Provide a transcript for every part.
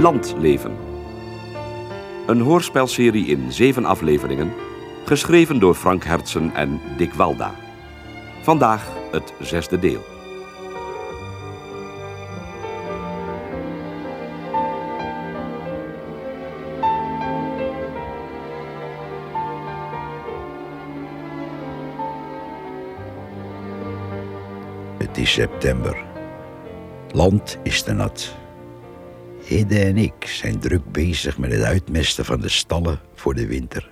Landleven. Een hoorspelserie in zeven afleveringen, geschreven door Frank Hertsen en Dick Walda. Vandaag het zesde deel. Het is september. Land is te nat. Hidde en ik zijn druk bezig met het uitmesten van de stallen voor de winter.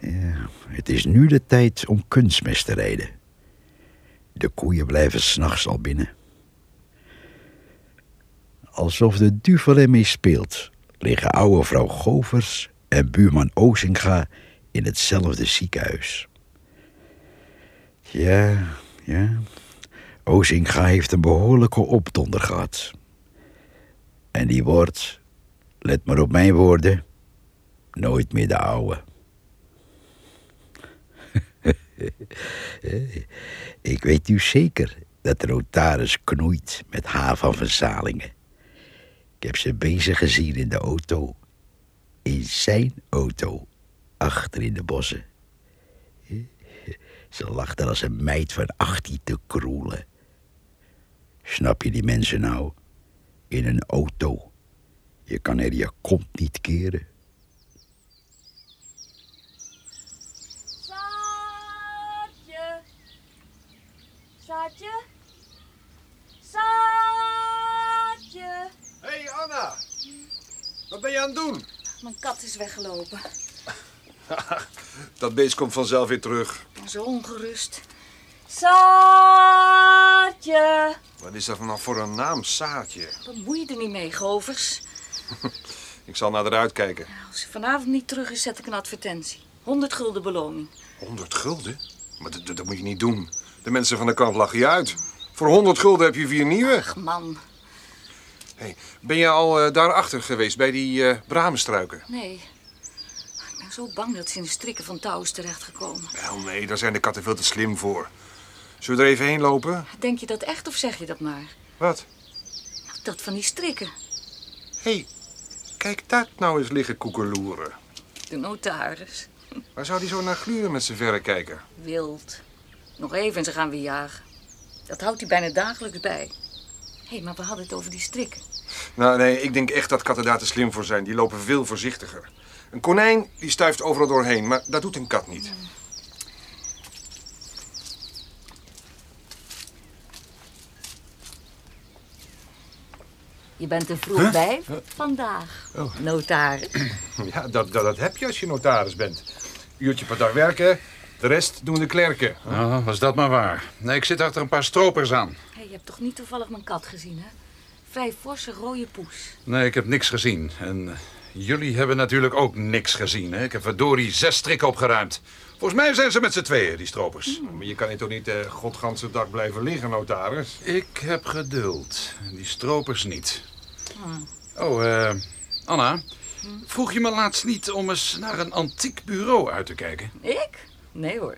Ja, het is nu de tijd om kunstmest te rijden. De koeien blijven s'nachts al binnen. Alsof de duvel ermee speelt, liggen oude vrouw Govers en buurman Ozinga in hetzelfde ziekenhuis. Ja, ja, Ozinga heeft een behoorlijke opdonder gehad. En die wordt, let maar op mijn woorden, nooit meer de oude. Ik weet nu zeker dat de notaris knoeit met haar van Verzalingen. Ik heb ze bezig gezien in de auto. In zijn auto, achter in de bossen. Ze lacht er als een meid van 18 te kroelen. Snap je die mensen nou? In een auto. Je kan er je kont niet keren. Saartje. Saartje. Saartje. Hé hey Anna, wat ben je aan het doen? Mijn kat is weggelopen. Dat beest komt vanzelf weer terug. Zo ongerust. Saartje. Wat is dat nou voor een naam, Saartje? Bemoei je er niet mee, Govers. Ik zal naar eruit kijken. Als hij vanavond niet terug is, zet ik een advertentie. 100 gulden beloning. 100 gulden? Maar dat, dat, dat moet je niet doen. De mensen van de kant lachen je uit. Voor 100 gulden heb je vier nieuwe. Ach, man. Hey, ben je al eh, daarachter geweest, bij die eh bramenstruiken? Nee. Ik ben zo bang dat ze in de strikken van touw is terechtgekomen. Wel nee, daar zijn de katten veel te slim voor. Zullen we er even heen lopen? Denk je dat echt of zeg je dat maar? Wat? Nou, Dat van die strikken. Hé, hey, kijk daar nou eens liggen koekeloeren. De notaris. Waar zou die zo naar gluren met zijn verrekijker? Wild. Nog even en ze gaan weer jagen. Dat houdt hij bijna dagelijks bij. Hé, maar we hadden het over die strikken. Nou, nee, ik denk echt dat katten daar te slim voor zijn. Die lopen veel voorzichtiger. Een konijn die stuift overal doorheen, maar dat doet een kat niet. Je bent er vroeg bij vandaag, notaris. Ja, dat, dat, dat heb je als je notaris bent. Uurtje per dag werken, de rest doen de klerken. Nou, was dat maar waar. Nee, ik zit achter een paar stropers aan. Hé, je hebt toch niet toevallig mijn kat gezien, hè? Vrij forse rode poes. Nee, ik heb niks gezien. En eh, jullie hebben natuurlijk ook niks gezien. Hè? Ik heb verdorie zes strikken opgeruimd. Volgens mij zijn ze met z'n tweeën, die stropers. Maar je kan hier toch niet de godganse dag blijven liggen, notaris? Ik heb geduld. Die stropers niet. Oh, eh, Anna. Vroeg je me laatst niet om eens naar een antiek bureau uit te kijken? Ik? Nee hoor.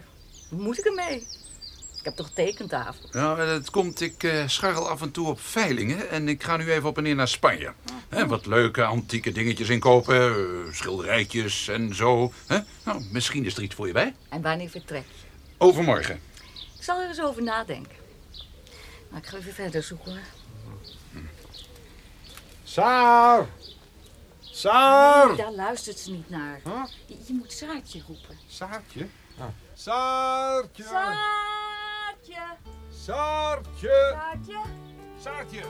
Moet ik ermee? Ik heb toch tekentafel? Nou, het komt, ik eh, scharrel af en toe op veilingen en ik ga nu even op en neer naar Spanje. Hè, wat leuke antieke dingetjes inkopen, eh, schilderijtjes en zo. Hè? Nou, misschien is er iets voor je bij. En wanneer vertrek je? Overmorgen. Ik zal er eens over nadenken. Maar ik ga even verder zoeken. hoor. Saar! Saar! Nee, daar luistert ze niet naar. Je, je moet Saartje roepen. Saartje? Saartje! Saartje! Saartje! Saartje! Saartje!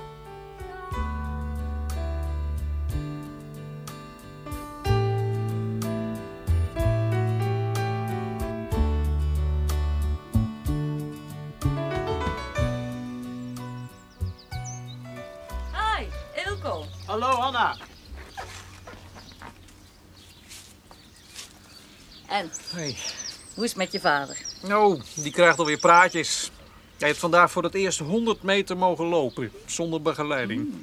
Hi, Ilko. Hallo Anna. En, Hey. hoe is het met je vader? Nou, die krijgt alweer praatjes. Hij heeft vandaag voor het eerst 100 meter mogen lopen, zonder begeleiding.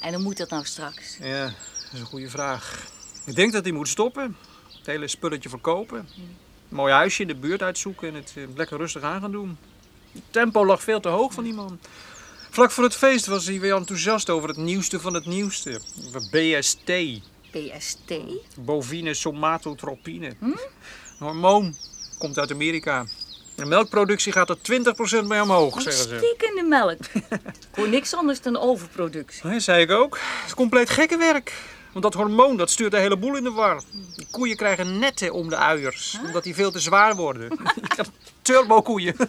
En hoe moet dat nou straks? Ja, dat is een goede vraag. Ik denk dat hij moet stoppen. Het hele spulletje verkopen. Een mooi huisje in de buurt uitzoeken en het eh, lekker rustig aan gaan doen. Het tempo lag veel te hoog van die man. Vlak voor het feest was hij weer enthousiast over het nieuwste van het nieuwste. BST, PST? bovine somatotropine. Een hormoon, komt uit Amerika. De melkproductie gaat er 20% mee omhoog, zeggen ze. Stiekende melk. Ik hoor niks anders dan overproductie. Nee, zei ik ook. Het is compleet gekke werk. Want dat hormoon dat stuurt de hele boel in de war. Die koeien krijgen netten om de uiers, omdat die veel te zwaar worden. Turbo koeien.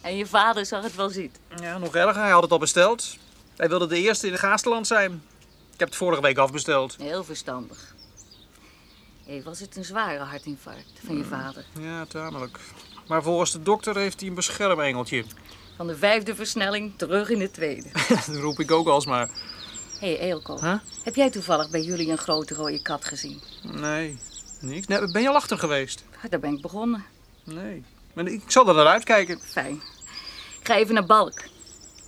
En je vader zag het wel zitten. Ja, nog erger, hij had het al besteld. Hij wilde de eerste in de Gaasterland zijn. Ik heb het vorige week afbesteld. Heel verstandig. Hé, was het een zware hartinfarct van je vader? Ja, tamelijk. Maar volgens de dokter heeft hij een beschermengeltje. Van de vijfde versnelling terug in de tweede. dat roep ik ook alsmaar. Hé, hey, Eelco. Huh? Heb jij toevallig bij jullie een grote rode kat gezien? Nee, niks. Nee, ben je al achter geweest? Ah, Daar ben ik begonnen. Nee. Maar ik zal er naar uitkijken. Fijn. Ik ga even naar Balk.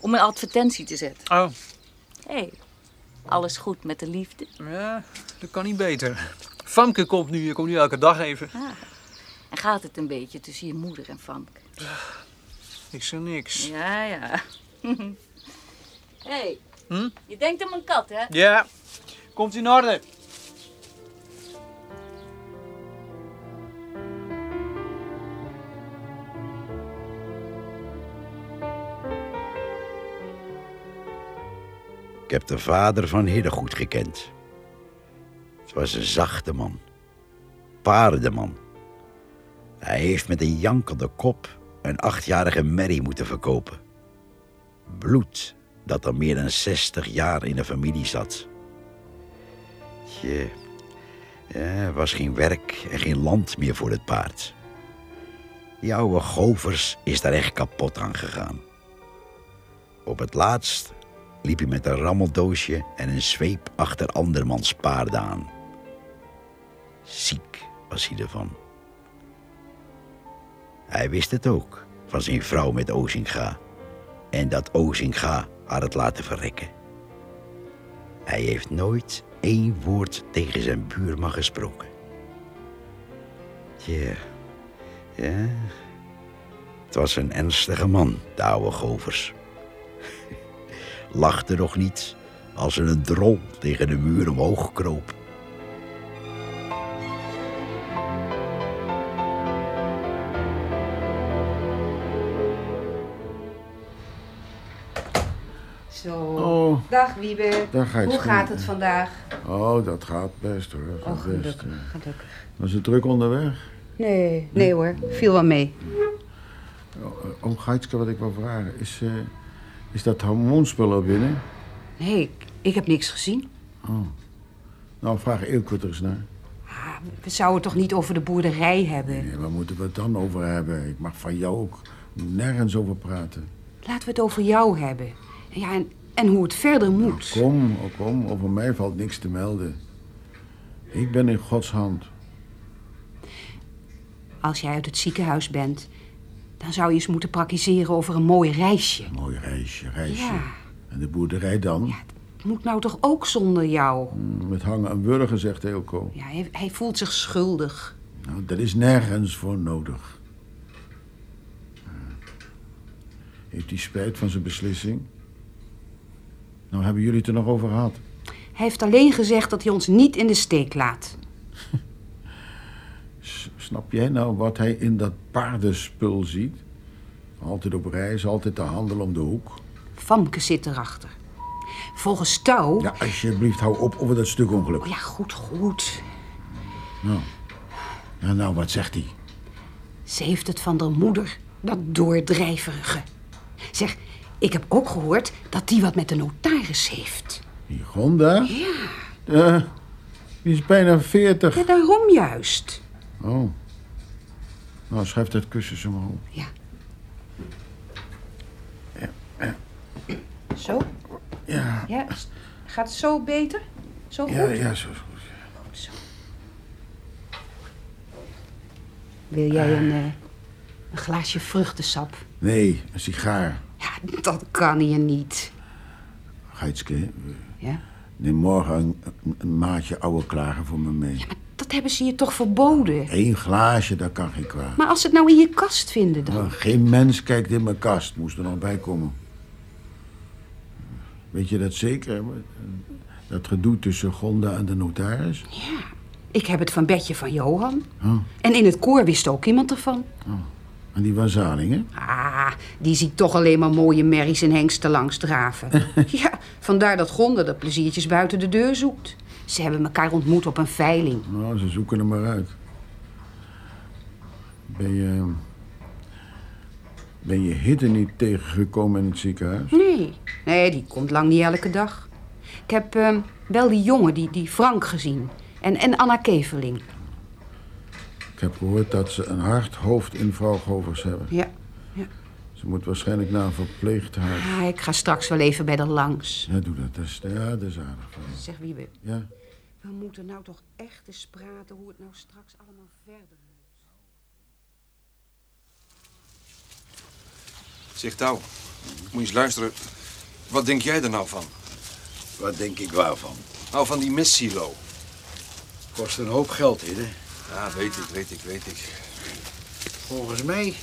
Om een advertentie te zetten. Oh, Hé, hey, alles goed met de liefde? ja, dat kan niet beter. Famke komt nu, je komt nu elke dag even. Ah. En gaat het een beetje tussen je moeder en Famke? Ik zeg niks. Ja, ja. Hé, hey, Hm? je denkt aan mijn kat, hè? Ja, komt in orde. Ik heb de vader van Hidde goed gekend. Het was een zachte man. Paardenman. Hij heeft met een jankende kop een achtjarige merrie moeten verkopen. Bloed dat al meer dan 60 jaar in de familie zat. Tje, er was geen werk en geen land meer voor het paard. Die oude govers is daar echt kapot aan gegaan. Op het laatst liep hij met een rammeldoosje en een zweep achter andermans paarden aan. Ziek was hij ervan. Hij wist het ook van zijn vrouw met Ozinga. En dat Ozinga had het laten verrekken. Hij heeft nooit één woord tegen zijn buurman gesproken. Tja, ja. Het was een ernstige man, de oude Govers lachte nog niet als er een drol tegen de muur omhoog kroop. Dag Wiebe. Dag. Hoe gaat het vandaag? oh, dat gaat best hoor. Dat Oh, gaat best. gelukkig. Was het druk onderweg? Nee, nee hoor. Viel wel mee. Oh, oh wat ik wil vragen. Is, eh, is dat hormoonspul al binnen? Nee, ik, ik heb niks gezien. Nou, vraag Eelco er eens naar. Ah, we zouden het toch niet over de boerderij hebben? Nee, waar moeten we het dan over hebben? Ik mag van jou ook nergens over praten. Laten we het over jou hebben. Ja, en, en hoe het verder moet. Kom, oh, kom, over mij valt niks te melden. Ik ben in Gods hand. Als jij uit het ziekenhuis bent, dan zou je eens moeten praktiseren over een mooi reisje. Mooi reisje, reisje. Ja. En de boerderij dan? Het moet nou toch ook zonder jou? Mm, Met hangen en wurgen, zegt Eelco. Ja, hij, hij voelt zich schuldig. Nou, dat is nergens voor nodig. Eh, Heeft hij spijt van zijn beslissing? Nou, hebben jullie het er nog over gehad? Hij heeft alleen gezegd dat hij ons niet in de steek laat. Snap jij nou wat hij in dat paardenspul ziet? Altijd op reis, altijd de handel om de hoek. Famke zit erachter. Volgens Touw... Ja, alsjeblieft, hou op over dat stuk ongeluk. Oh ja, goed, goed. Nou, ja, nou wat zegt hij? Ze heeft het van haar moeder, dat doordrijverige. Zeg, ik heb ook gehoord dat die wat met de notaris heeft. Die Gonda? Ja. die is bijna veertig. Ja, daarom juist. Oh. Nou, schrijf dat kussen zo maar op. Ja. Zo? Ja, Ja, gaat het zo beter? Zo goed? ja, ja, zo is goed. Zo. Wil jij een, eh, een glaasje vruchtensap? Nee, een sigaar. Ja, dat kan hier niet. Geitske, Ja? neem morgen een, maatje oude klagen voor me mee. Dat hebben ze je toch verboden? Eén glaasje, dat kan geen kwaad. Maar als ze het nou in je kast vinden dan? Nou, geen mens kijkt in mijn kast, moest er nog bij komen. Weet je dat zeker? Dat gedoe tussen Gonda en de notaris? Ik heb het van Betje van Johan. Oh, En in het koor wist ook iemand ervan. En die Wazalingen? Ah, die ziet toch alleen maar mooie merries en hengsten langs draven. ja, vandaar dat Gonda de pleziertjes buiten de deur zoekt. Ze hebben elkaar ontmoet op een veiling. Nou, ze zoeken er maar uit. Ben je... Ben je Hitte niet tegengekomen in het ziekenhuis? Nee, nee, die komt lang niet elke dag. Ik heb ehm, wel die jongen, die, die Frank, gezien. En, en Anna Keverling. Ik heb gehoord dat ze een hard hoofd in vrouw Govers hebben. Ja. Ze moet waarschijnlijk naar een verpleeghuis. Ah, ik ga straks wel even bij de langs. Ja, doe dat. dat is, ja, dat is aardig van je. Zeg, Wiebe, Ja. we moeten nou toch echt eens praten hoe het nou straks allemaal verder moet. Zeg Touw, moet je eens luisteren. Wat denk jij er nou van? Wat denk ik waarvan? Nou, van die missilo. Kost een hoop geld, Hidde. Ja, weet ik, weet ik, weet ik. Volgens mij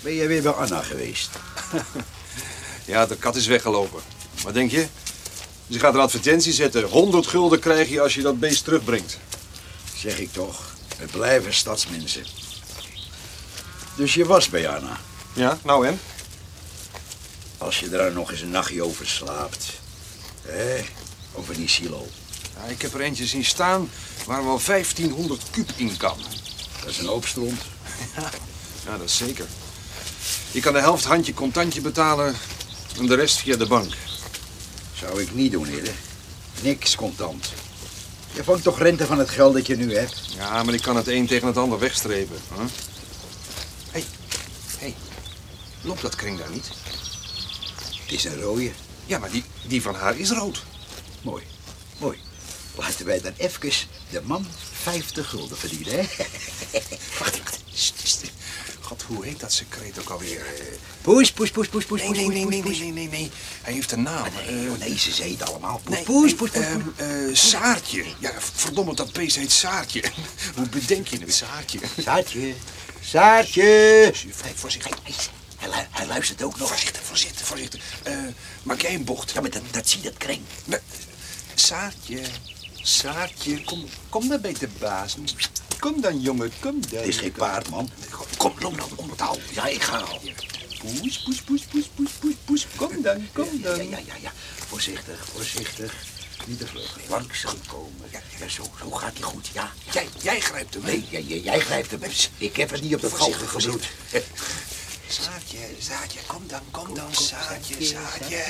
ben jij weer bij Anna geweest. Ja, de kat is weggelopen. Wat denk je? Ze gaat een advertentie zetten. 100 gulden krijg je als je dat beest terugbrengt. Zeg ik toch. Het blijven stadsmensen. Dus je was bij Anna. Ja, nou en? Als je er nog eens een nachtje over slaapt. Hé, over die silo. Ja, ik heb er eentje zien staan waar wel 1500 kub in kan. Dat is een hoop stront. Ja, dat is zeker. Je kan de helft handje contantje betalen en de rest via de bank. Zou ik niet doen, Hidde. Niks contant. Je vangt toch rente van het geld dat je nu hebt? Ja, maar ik kan het een tegen het ander wegstrepen. Hé, hey, hey. loopt dat kring daar niet? Het is een rode. Ja, maar die, die van haar is rood. Mooi, mooi. Laten wij dan even de man 50 gulden verdienen, hè? Wacht, wacht. God, hoe heet dat secreet ook alweer? Poes, poes, poes, poes, poes, Nee, poes, nee, nee, nee, nee, nee, nee. Hij heeft een naam. poes. Nee, Eh, nee, ze zei het allemaal. Poes, nee, poes, poes, poes, eh, Saartje. Ja, verdomme, dat beest heet Saartje. Hoe bedenk je het, Saartje? Saartje, Saartje. Voorzichtig. Hij, hij luistert ook nog. Voorzichtig, voorzichtig, voorzichtig. Eh, maak jij een bocht? Ja, maar dat, dat zie je, dat kring. Nee, Saartje, Saartje, kom, kom maar bij de baas. Kom dan, jongen, kom dan. Het is geen paard, man. Kom, loop dan om het touw. Ja, ik ga al. Poes, poes, poes, poes, poes, poes, poes. Kom dan, kom Ja, dan. ja, ja, ja. Voorzichtig, voorzichtig. Niet te vlug. Langzaam komen. Ja, ja, zo, zo gaat hij goed, ja. ja. Jij, jij grijpt hem. Nee, jij, jij, jij grijpt hem. Ik heb het niet op de galgen gebloed. Saartje, Saartje, kom dan, kom dan, Saartje, Saartje.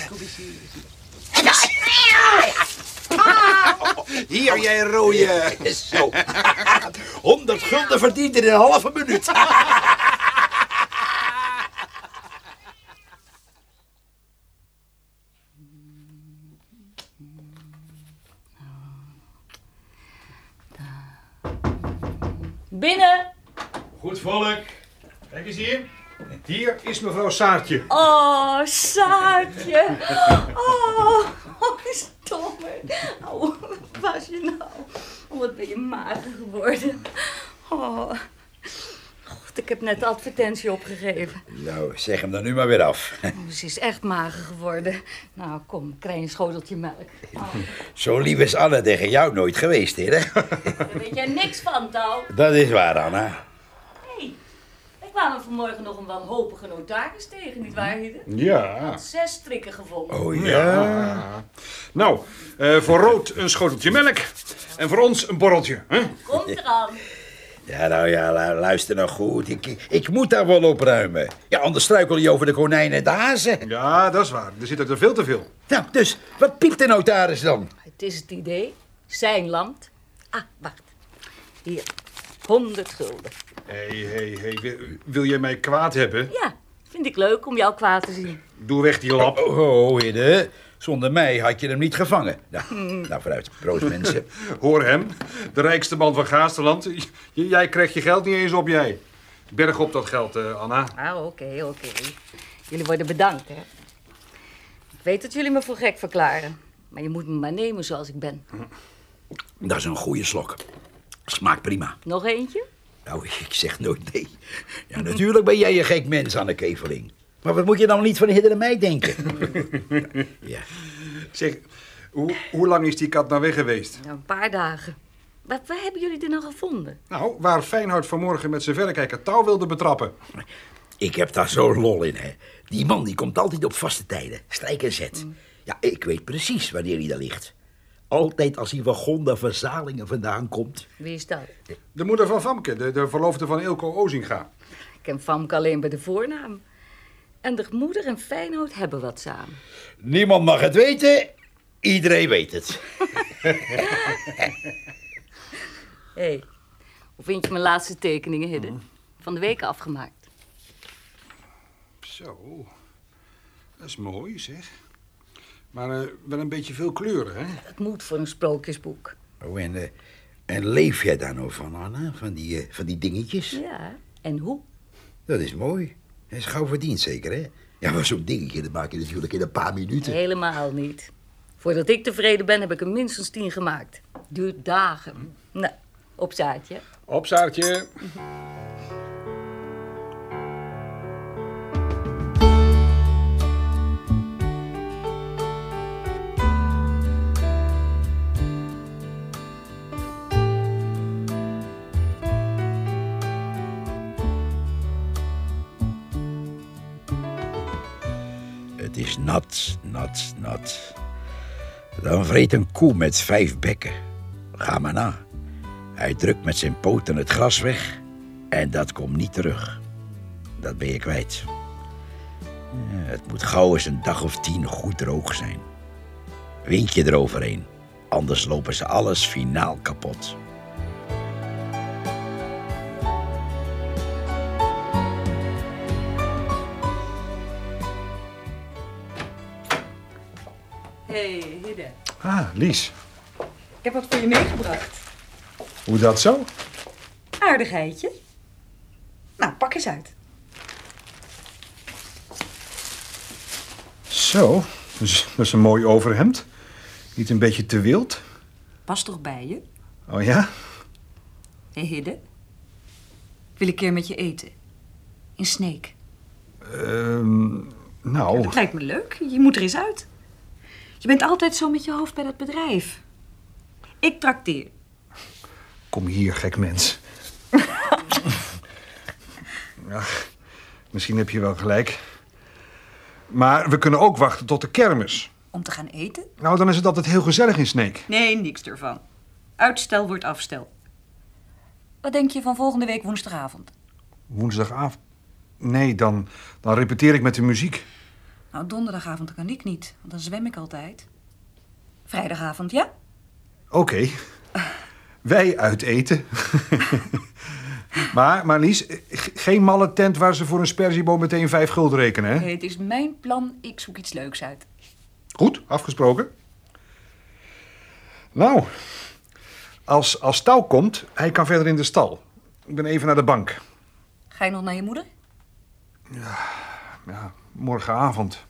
Hier, jij rode. Zo. 100 gulden verdiend in een halve minuut. Binnen! Goed volk. Kijk eens hier. Hier is mevrouw Saartje. Oh, Saartje. Oh, oh stomme. Oh, wat was je nou? Oh, wat ben je mager geworden. Oh. God, ik heb net de advertentie opgegeven. Nou, zeg hem dan nu maar weer af. Oh, ze is echt mager geworden. Nou, kom, krijg je een schoteltje melk. Oh, Zo lief is Anne tegen jou nooit geweest, hè? daar weet jij niks van, Touw. Dat is waar, Anna. Hé, ik kwam vanmorgen nog een wanhopige notaris tegen, nietwaar, Hidde? Ja. Zes strikken gevonden. Oh ja. Nou, eh, voor rood een schoteltje melk. En voor ons een borreltje. Hè? Komt eraan. Ja, nou ja, lu- luister nou goed. Ik, ik moet daar wel opruimen. Ja, anders struikel je over de konijnen en de hazen. Ja, dat is waar. Er zit er veel te veel. Nou, dus, wat piept de notaris dan? Het is het idee. Zijn land. Ah, wacht. Hier. 100 gulden. Hé, hé, hé. Wil, wil jij mij kwaad hebben? Ja, vind ik leuk om jou kwaad te zien. Doe weg die lap. Oh, oh Hidde. Zonder mij had je hem niet gevangen. Nou, nou vooruit. Proost, mensen. Hoor hem. De rijkste man van Gaasterland. J- jij krijgt je geld niet eens op, jij. Berg op dat geld, eh, Anna. Ah, oké, oké. Jullie worden bedankt, hè. Ik weet dat jullie me voor gek verklaren. Maar je moet me maar nemen zoals ik ben. Dat is een goede slok. Smaakt prima. Nog eentje? Nou, ik zeg nooit nee. Ja, natuurlijk ben jij een gek mens, Anne Keveling. Maar wat moet je dan niet van Hidde en mij denken? ja. Zeg, hoe, hoe lang is die kat nou weg geweest? Nou, een paar dagen. Waar, waar hebben jullie die nou gevonden? Nou, waar Feyenoord vanmorgen met zijn verrekijker touw wilde betrappen. Ik heb daar zo'n lol in, hè. Die man die komt altijd op vaste tijden. Strijk en zet. Ja, ik weet precies wanneer hij daar ligt. Altijd als hij van Gonda van Zalingen vandaan komt. Wie is dat? De moeder van Famke, de, de verloofde van Ilko Ozinga. Ik ken Famke alleen bij de voornaam. En de moeder en Feyenoord hebben wat samen. Niemand mag het weten. Iedereen weet het. Hé, hey, hoe vind je mijn laatste tekeningen, Hidde? Van de week afgemaakt. Zo, dat is mooi zeg. Maar eh, wel een beetje veel kleuren, hè? Dat moet voor een sprookjesboek. Oh, en, eh, en leef jij daar nou van, Anna? Van die, eh, van die dingetjes? Ja, en hoe? Dat is mooi. Dat is gauw verdiend, zeker, hè? Ja, maar zo'n dingetje, dat maak je natuurlijk in een paar minuten. Helemaal niet. Voordat ik tevreden ben, heb ik er minstens tien gemaakt. Duurt dagen. Nou, op zaadje. Op, Saartje. Nat, nat, nat. Dan vreet een koe met vijf bekken. Ga maar na. Hij drukt met zijn poten het gras weg en dat komt niet terug. Dat ben je kwijt. Het moet gauw eens een dag of tien goed droog zijn. Windje eroverheen, anders lopen ze alles finaal kapot. Hey, Hidde. Ah, Lies. Ik heb wat voor je meegebracht. Hoe dat zo? Aardigheidje. Nou, pak eens uit. Zo, dus, dat is een mooi overhemd. Niet een beetje te wild? Pas toch bij je? Oh ja? Hé, hey, Hidde. Wil ik een keer met je eten? In Sneek. Ehm, nou, Dat lijkt me leuk. Je moet er eens uit. Je bent altijd zo met je hoofd bij dat bedrijf. Ik trakteer. kom hier, gek mens. Ach, misschien heb je wel gelijk. Maar we kunnen ook wachten tot de kermis. Om te gaan eten? Nou, dan is het altijd heel gezellig in Sneek. Nee, niks ervan. Uitstel wordt afstel. Wat denk je van volgende week woensdagavond? Woensdagavond. Nee, dan, dan repeteer ik met de muziek. Nou, donderdagavond kan ik niet, want dan zwem ik altijd. Vrijdagavond, ja? Oké. Wij uit eten. maar, maar Lies, g- geen malle tent waar ze voor een sperzieboom meteen vijf gulden rekenen, hè? Nee, het is mijn plan. Ik zoek iets leuks uit. Goed, afgesproken. Nou, als, als Touw komt, hij kan verder in de stal. Ik ben even naar de bank. Ga je nog naar je moeder? Ja, morgenavond.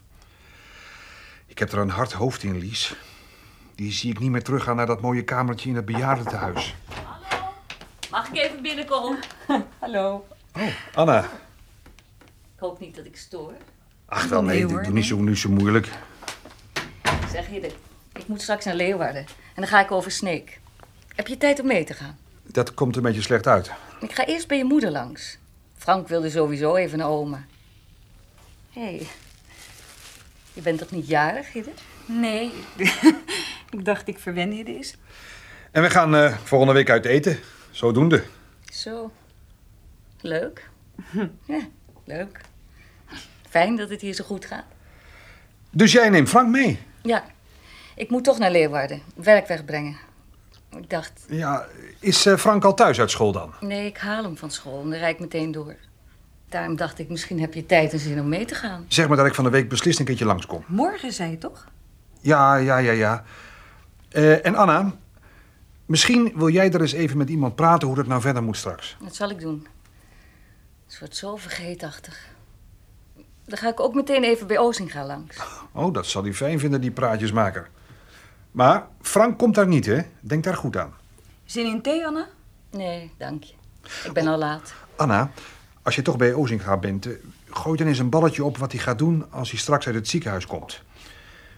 Ik heb er een hard hoofd in, Lies. Die zie ik niet meer teruggaan naar dat mooie kamertje in het bejaardentehuis. Mag ik even binnenkomen? Hallo. Anna. Ik hoop niet dat ik stoor. Ach, wel nee, doe niet zo, niet zo moeilijk. Zeg Hidde, ik moet straks naar Leeuwarden. En dan ga ik over Sneek. Heb je tijd om mee te gaan? Dat komt een beetje slecht uit. Ik ga eerst bij je moeder langs. Frank wilde sowieso even naar oma. Hé, hey, je bent toch niet jarig, Hidde? Nee. ik dacht ik verwen je eens. En we gaan eh, volgende week uit eten. Zodoende. Zo. Leuk. Ja, leuk. Fijn dat het hier zo goed gaat. Dus jij neemt Frank mee? Ja, ik moet toch naar Leeuwarden. Werk wegbrengen. Ik dacht, Ja, is eh, Frank al thuis uit school dan? nee, ik haal hem van school en dan rijd ik meteen door. Daarom dacht ik, misschien heb je tijd en zin om mee te gaan. Zeg maar dat ik van de week beslist een keertje langskom. Morgen zei je toch? Ja, ja, ja, ja. Eh, en Anna, misschien wil jij er eens even met iemand praten hoe dat nou verder moet straks. Dat zal ik doen. Het wordt zo vergeetachtig. Dan ga ik ook meteen even bij Ozinga langs. Oh, dat zal hij fijn vinden, die praatjesmaker. Maar Frank komt daar niet, hè? Denk daar goed aan. Zin in thee, Anna? Nee, dank je. Ik ben al laat. Anna, als je toch bij Ozinga bent, eh, gooi dan eens een balletje op wat hij gaat doen als hij straks uit het ziekenhuis komt.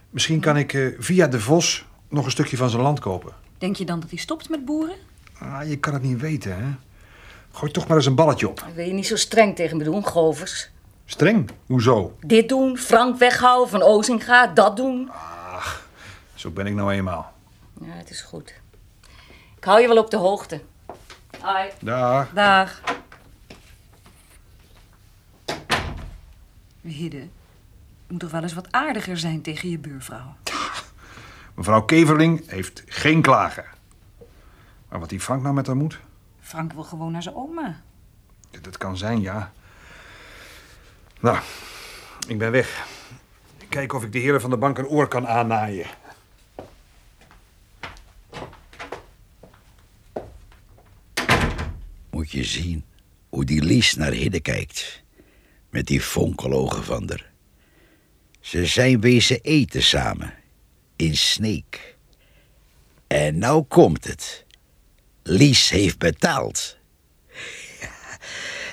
Misschien kan ik eh, via de Vos nog een stukje van zijn land kopen. Denk je dan dat hij stopt met boeren? Ah, je kan het niet weten, hè? Gooi toch maar eens een balletje op. Wil je niet zo streng tegen me doen, Govers? Streng? Hoezo? Dit doen, Frank weghouden van Ozinga, dat doen. Zo ben ik nou eenmaal. Ja, het is goed. Ik hou je wel op de hoogte. Hoi. Dag. Dag. Hidde, je moet toch wel eens wat aardiger zijn tegen je buurvrouw? Mevrouw Keverling heeft geen klagen. Maar wat die Frank nou met haar moet, Frank wil gewoon naar zijn oma. dat kan zijn, ja. Nou, ik ben weg. Kijken of ik de heren van de bank een oor kan aannaaien. Moet je zien hoe die Lies naar Hidde kijkt. Met die fonkelogen van haar. Ze zijn wezen eten samen. In Sneek. En nou komt het. Lies heeft betaald.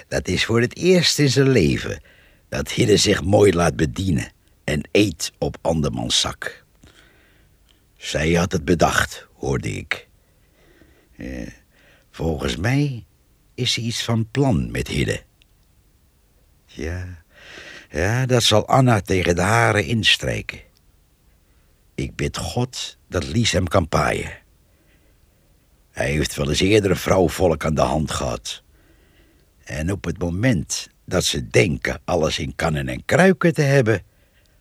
Dat is voor het eerst in zijn leven dat Hidde zich mooi laat bedienen en eet op andermans zak. Zij had het bedacht, hoorde ik. Eh, volgens mij is ze iets van plan met Hidde. Ja, ja, dat zal Anna tegen de haren instrijken. Ik bid God dat Lies hem kan paaien. Hij heeft wel eens eerder een vrouwvolk aan de hand gehad. En op het moment dat ze denken alles in kannen en kruiken te hebben,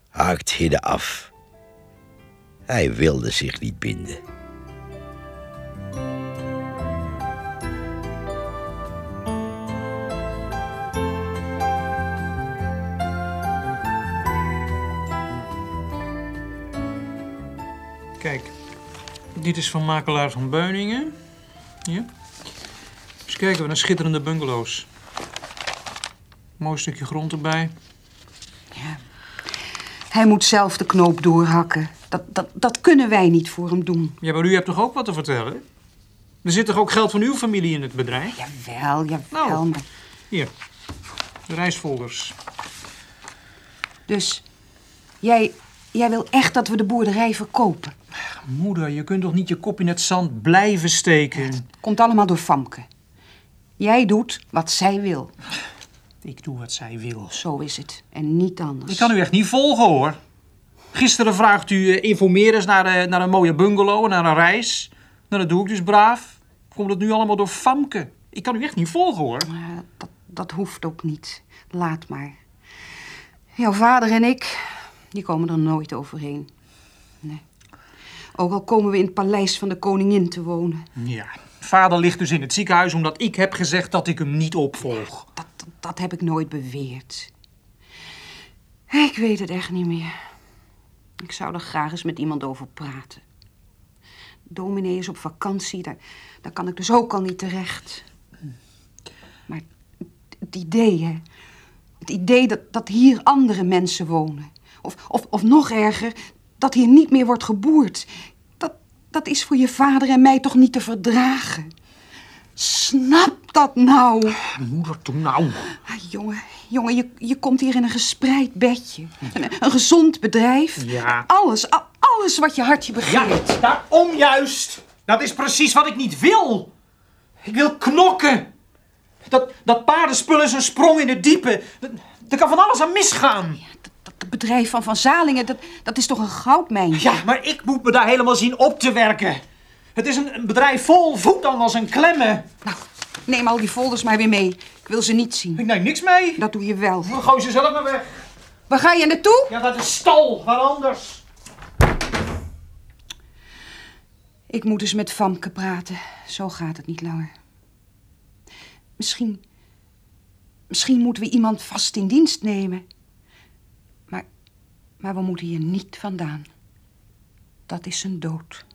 haakt Hidde af. Hij wilde zich niet binden. Kijk, dit is van makelaar van Beuningen. Ja. Eens kijken, wat een schitterende bungalows. Mooi stukje grond erbij. Hij moet zelf de knoop doorhakken. Dat, dat, dat kunnen wij niet voor hem doen. Ja, maar u hebt toch ook wat te vertellen? Er zit toch ook geld van uw familie in het bedrijf? Jawel, jawel. Nou. maar- Hier, de reisfolders. Dus jij, jij wil echt dat we de boerderij verkopen? Moeder, je kunt toch niet je kop in het zand blijven steken? Komt allemaal door Famke. Jij doet wat zij wil. Ik doe wat zij wil. Zo is het. En niet anders. Ik kan u echt niet volgen, hoor. Gisteren vraagt u eh, informeer eens naar, eh, naar een mooie bungalow, naar een reis. Nou, dat doe ik dus braaf. Komt het nu allemaal door Famke? Ik kan u echt niet volgen, hoor. Dat, dat hoeft ook niet. Laat maar. Jouw vader en ik, die komen er nooit overheen. Nee. Ook al komen we in het paleis van de koningin te wonen. Ja, vader ligt dus in het ziekenhuis omdat ik heb gezegd dat ik hem niet opvolg. Dat, dat, dat heb ik nooit beweerd. Ik weet het echt niet meer. Ik zou er graag eens met iemand over praten. Dominee is op vakantie, daar, daar kan ik dus ook al niet terecht. Maar het, het idee, hè. Het idee dat, dat hier andere mensen wonen. Of, of, of nog erger, dat hier niet meer wordt geboerd. Dat, dat is voor je vader en mij toch niet te verdragen. Snap dat nou. Moeder, toen nou. Ah, jongen, jongen je, je komt hier in een gespreid bedje. Een, een gezond bedrijf. Ja. Alles, a- alles wat je hartje begeert. daarom juist. Dat is precies wat ik niet wil. Ik wil knokken. Dat, dat paardenspul is een sprong in het diepe. Dat- Er kan van alles aan misgaan. Het bedrijf van Van Zalingen, dat, dat is toch een goudmijn? Ja, maar ik moet me daar helemaal zien op te werken. Het is een, een bedrijf vol voetangels en klemmen. Nou, neem al die folders maar weer mee. Ik wil ze niet zien. Ik neem niks mee. Dat doe je wel. Dan gooi ze zelf maar weg. Waar ga je naartoe? Ja, naar de stal. Waar anders? Ik moet eens met Famke praten. Zo gaat het niet langer. Misschien... Misschien moeten we iemand vast in dienst nemen. Maar... We moeten hier niet vandaan. Dat is zijn dood.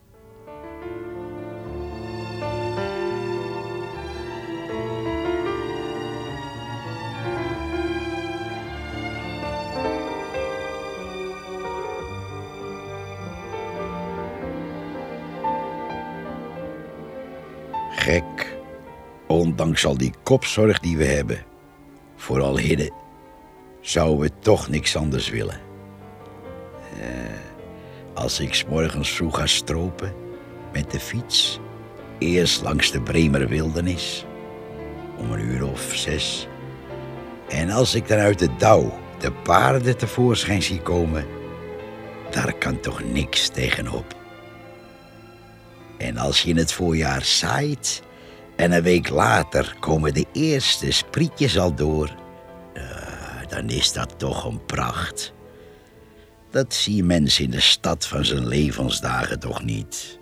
Gek, ondanks al die kopzorg die we hebben, vooral Hidde, zouden we toch niks anders willen. Eh, Als ik 's morgens vroeg ga stropen met de fiets, eerst langs de Bremer wildernis, om een uur of zes. En als ik dan uit de dauw de paarden tevoorschijn zie komen, daar kan toch niks tegenop. En als je in het voorjaar zaait en een week later komen de eerste sprietjes al door, eh, dan is dat toch een pracht. Dat zie mens in de stad van zijn levensdagen toch niet.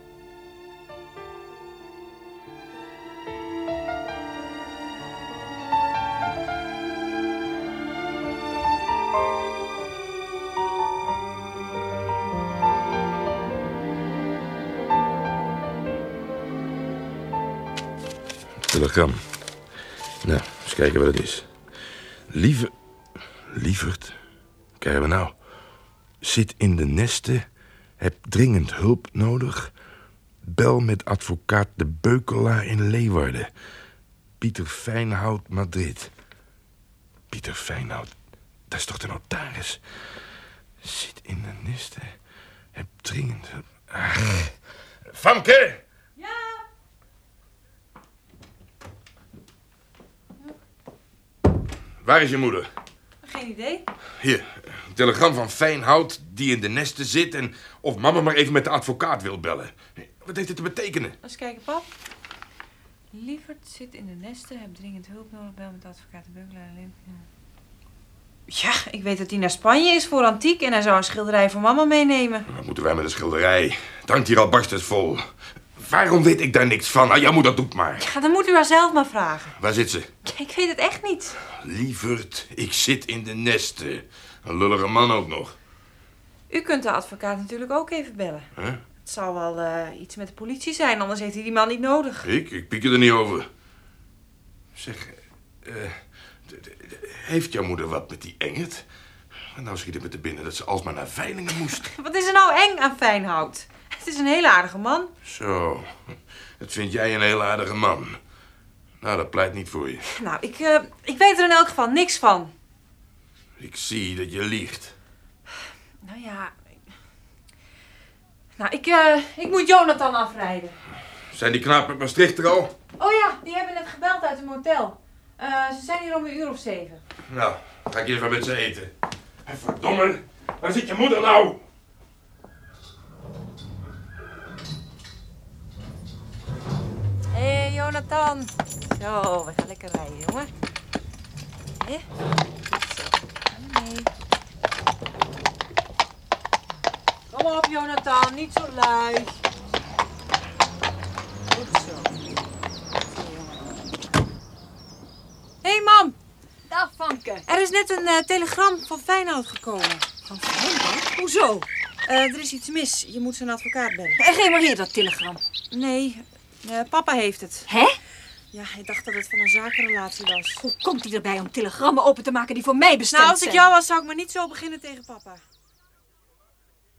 Telegram. Nou, eens kijken wat het is. Lieve... Lieverd? Krijgen we nou? Zit in de nesten. Heb dringend hulp nodig. Bel met advocaat de Beukelaar in Leeuwarden. Pieter Fijnhout, Madrid. Pieter Fijnhout, dat is toch de notaris? Zit in de nesten. Heb dringend hulp... Ach. Famke! Waar is je moeder? Geen idee. Hier, een telegram van Fijnhout die in de nesten zit... en of mama maar even met de advocaat wil bellen. Wat heeft dit te betekenen? Eens kijken, pap. Lieverd zit in de nesten, heb dringend hulp nodig, bel met de advocaat de Beukelaar. Ja, ik weet dat hij naar Spanje is voor antiek en hij zou een schilderij voor mama meenemen. Wat moeten wij met een schilderij? Het hangt hier al barstens vol. Waarom weet ik daar niks van? Ah, jouw moeder doet maar. Ja, dan moet u haar zelf maar vragen. Waar zit ze? Ik weet het echt niet. Lieverd, ik zit in de nesten. Een lullige man ook nog. U kunt de advocaat natuurlijk ook even bellen. Huh? Het zal wel eh, iets met de politie zijn, anders heeft hij die man niet nodig. Ik? Ik piek er niet over. Zeg, eh, heeft jouw moeder wat met die Engert? En nou schiet het me te binnen dat ze alsmaar naar Veilingen moest. Wat is er nou eng aan Fijnhout? Het is een hele aardige man. Zo, dat vind jij een heel aardige man. Nou, dat pleit niet voor je. Nou, ik, eh, ik weet er in elk geval niks van. Ik zie dat je liegt. Nou ja. Nou, ik, eh, ik moet Jonathan afrijden. Zijn die knapen uit Maastricht er al? Oh ja, die hebben net gebeld uit een motel. Eh, ze zijn hier om een uur of zeven. Nou, ga ik even met ze eten. En verdomme, waar zit je moeder nou? Hey, Jonathan. Zo, we gaan lekker rijden, jongen. Hé? Zo. Kom op, Jonathan, niet zo lui. Goed zo. Hé, hey, mam. Dag, Vanke. Er is net een eh, telegram van Feyenoord gekomen. Van Feyenoord? Hoezo? Eh, er is iets mis. Je moet zijn advocaat bellen. En geef maar hier dat telegram. Nee, eh, papa heeft het. Hè? Ja, hij dacht dat het van een zakenrelatie was. Hoe komt hij erbij om telegrammen open te maken die voor mij bestemd Nou, als ik zijn? jou was, zou ik maar niet zo beginnen tegen papa.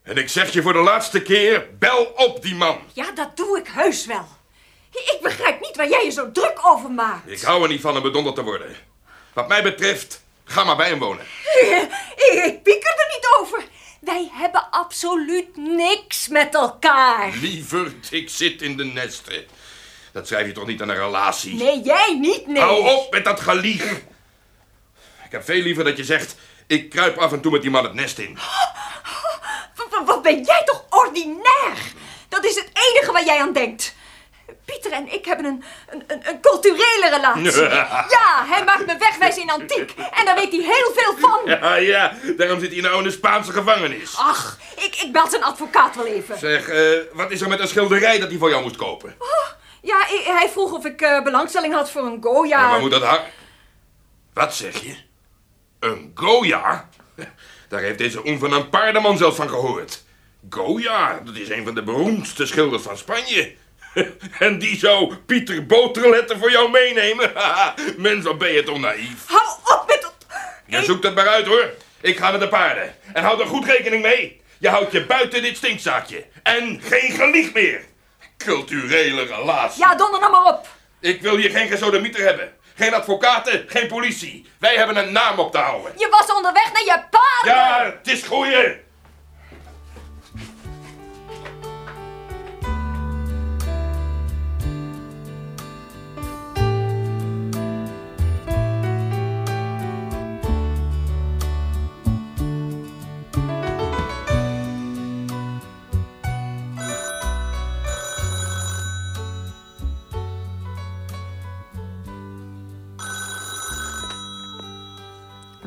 En ik zeg je voor de laatste keer, bel op die man. Ja, dat doe ik heus wel. Ik begrijp niet waar jij je zo druk over maakt. Ik hou er niet van om bedonderd te worden. Wat mij betreft, ga maar bij hem wonen. Ik, ik pieker er niet over. Wij hebben absoluut niks met elkaar. Lieverd, ik zit in de nesten. Dat schrijf je toch niet aan een relatie? Nee, jij niet, nee. Hou op met dat gelieg. Ik heb veel liever dat je zegt, ik kruip af en toe met die man het nest in. Wat ben jij toch ordinair? Dat is het enige waar jij aan denkt. Pieter en ik hebben een, een, een, culturele relatie. Ja, hij maakt me wegwijzen in antiek. En daar weet hij heel veel van. Ja, ja, daarom zit hij nou in de Spaanse gevangenis. Ach, ik, ik bel zijn advocaat wel even. Zeg, eh, wat is er met een schilderij dat hij voor jou moest kopen? Ja, i- hij vroeg of ik eh, belangstelling had voor een Goya. En waar moet dat hangen? Wat zeg je? Een Goya? Daar heeft deze onvernaam paardenman zelfs van gehoord. Goya, dat is een van de beroemdste schilders van Spanje. En die zou Pieter Boterletten voor jou meenemen? Mens, wat ben je toch naïef? Hou op met dat... Je zoekt het maar uit, hoor. Ik ga met de paarden. En houd er goed rekening mee. Je houdt je buiten dit stinkzaakje. En geen gelieg meer. Culturele relatie. Ja, donder nou maar op. Ik wil hier geen gesodemieter hebben. Geen advocaten, geen politie. Wij hebben een naam op te houden. Je was onderweg naar je paarden. Ja, het is groeien.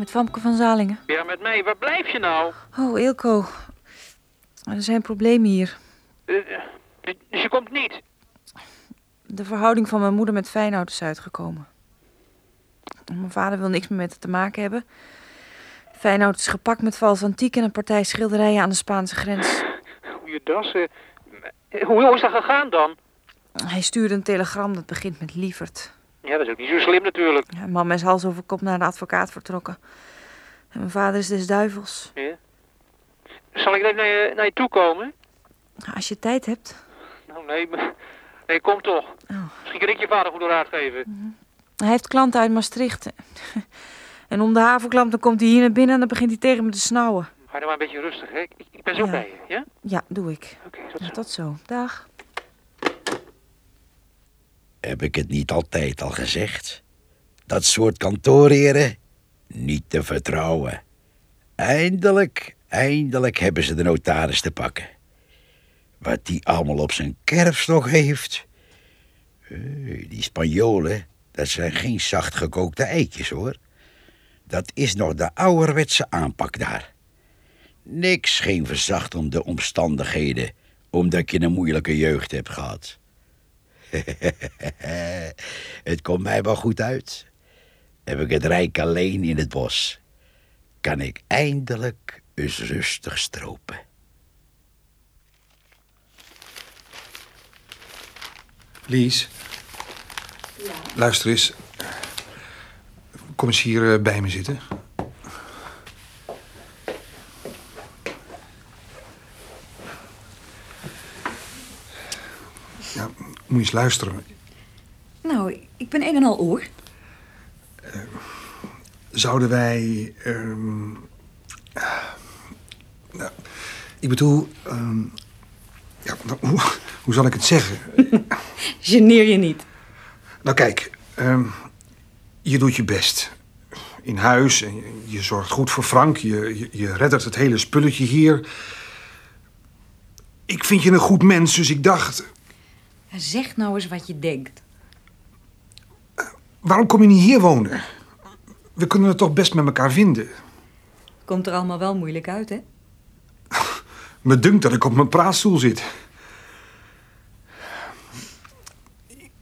Met Famke van Zalingen. Ja, met mij. Waar blijf je nou? Oh, Ilko. Er zijn problemen hier. Eh, eh, dus je komt niet? De verhouding van mijn moeder met Feyenoord is uitgekomen. Mijn vader wil niks meer met het te maken hebben. Feyenoord is gepakt met vals antiek en een partij schilderijen aan de Spaanse grens. Goeie dassen. Eh, Hoe, hoe is dat gegaan dan? Hij stuurde een telegram dat begint met lieverd. Ja, dat is ook niet zo slim natuurlijk. Ja, mama is hals over kop naar de advocaat vertrokken. En mijn vader is des duivels. Ja. Zal ik even naar je, naar je toe komen? Als je tijd hebt. Nou, nee, maar- nee kom toch. Misschien kan ik je vader goede raad geven. Hij heeft klanten uit Maastricht. En om de haverklamp dan komt hij hier naar binnen en dan begint hij tegen me te snauwen. Ga dan maar een beetje rustig, hè? Ik, ben zo Ja. bij je, ja? Ja, doe ik. Oké, tot Ja, tot zo. Dag. Heb ik het niet altijd al gezegd? Dat soort kantoorheren niet te vertrouwen. Eindelijk, eindelijk hebben ze de notaris te pakken. Wat die allemaal op zijn kerfstok heeft. Die Spanjolen, dat zijn geen zacht gekookte eitjes hoor. Dat is nog de ouderwetse aanpak daar. Niks geen verzacht om de omstandigheden, omdat je een moeilijke jeugd hebt gehad. het komt mij wel goed uit. Heb ik het rijk alleen in het bos, kan ik eindelijk eens rustig stropen. Lies. Luister eens. Kom eens hier eh, bij me zitten. Ja, moet je eens luisteren. Nou, ik ben een en al oor. Zouden wij... ehm, nou, ik bedoel... ehm, ja, nou, hoe, hoe zal ik het zeggen? Geneer je niet. Nou kijk, ehm, je doet je best. In huis, en je, je zorgt goed voor Frank, je, je, je reddert het hele spulletje hier. Ik vind je een goed mens, dus ik dacht... Zeg nou eens wat je denkt. Waarom kom je niet hier wonen? We kunnen het toch best met elkaar vinden. Komt er allemaal wel moeilijk uit, hè? Me dunkt dat ik op mijn praatstoel zit.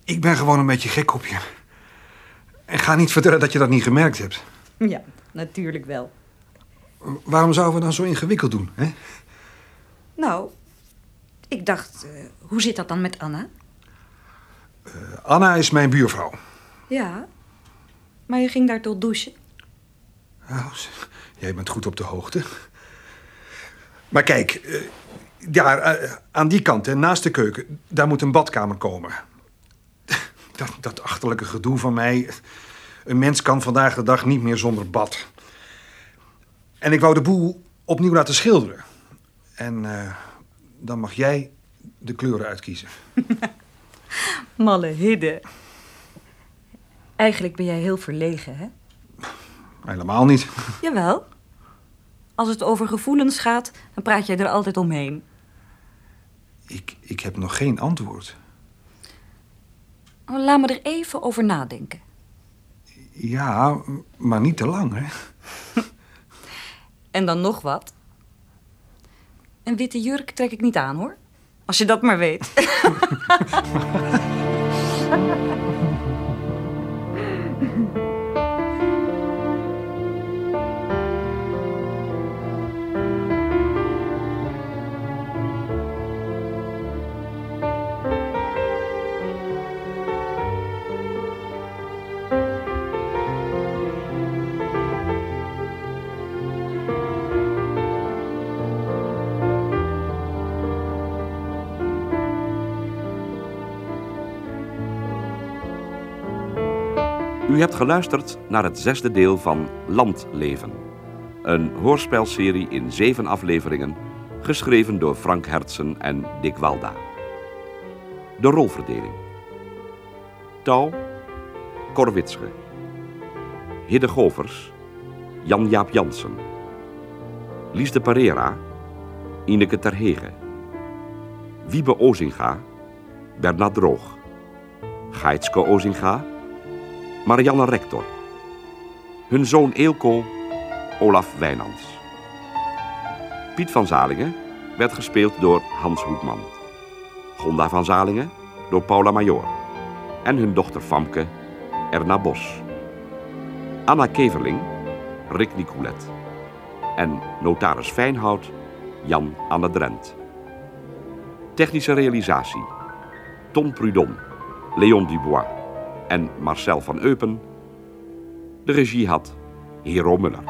Ik ben gewoon een beetje gek op je. En ga niet vertellen dat je dat niet gemerkt hebt. Ja, natuurlijk wel. Waarom zouden we dan zo ingewikkeld doen, hè? Nou, ik dacht, eh, hoe zit dat dan met Anna? Anna is mijn buurvrouw. Ja, maar je ging daar tot douchen. Nou, jij bent goed op de hoogte. Maar kijk, eh, daar eh, aan die kant, hè, naast de keuken, daar moet een badkamer komen. Dat, dat achterlijke gedoe van mij. Een mens kan vandaag de dag niet meer zonder bad. En ik wou de boel opnieuw laten schilderen. En eh, dan mag jij de kleuren uitkiezen. Malle hidde. Eigenlijk ben jij heel verlegen, hè? Helemaal niet. Jawel. Als het over gevoelens gaat, dan praat jij er altijd omheen. Ik, ik heb nog geen antwoord. Laat me er even over nadenken. Ja, maar niet te lang, hè? En dan nog wat. Een witte jurk trek ik niet aan, hoor. Als je dat maar weet. U hebt geluisterd naar het zesde deel van Landleven. Een hoorspelserie in zeven afleveringen, geschreven door Frank Hertsen en Dick Walda. De rolverdeling. Touw, Cor Witsche. Hidde Govers, Jan-Jaap Jansen. Lies de Pereira, Ineke Terhege. Wiebe Ozinga, Bernard Droog. Geitske Ozinga, Marianne Rector. Hun zoon Eelco, Olaf Wijnands. Piet van Zalingen werd gespeeld door Hans Hoekman. Gonda van Zalingen door Paula Major. En hun dochter Famke, Erna Bos. Anna Keverling, Rick Nicolet. En notaris Fijnhout, Jan Anne Drent. Technische realisatie. Tom Prudon, Leon Dubois en Marcel van Eupen. De regie had Hero Muller.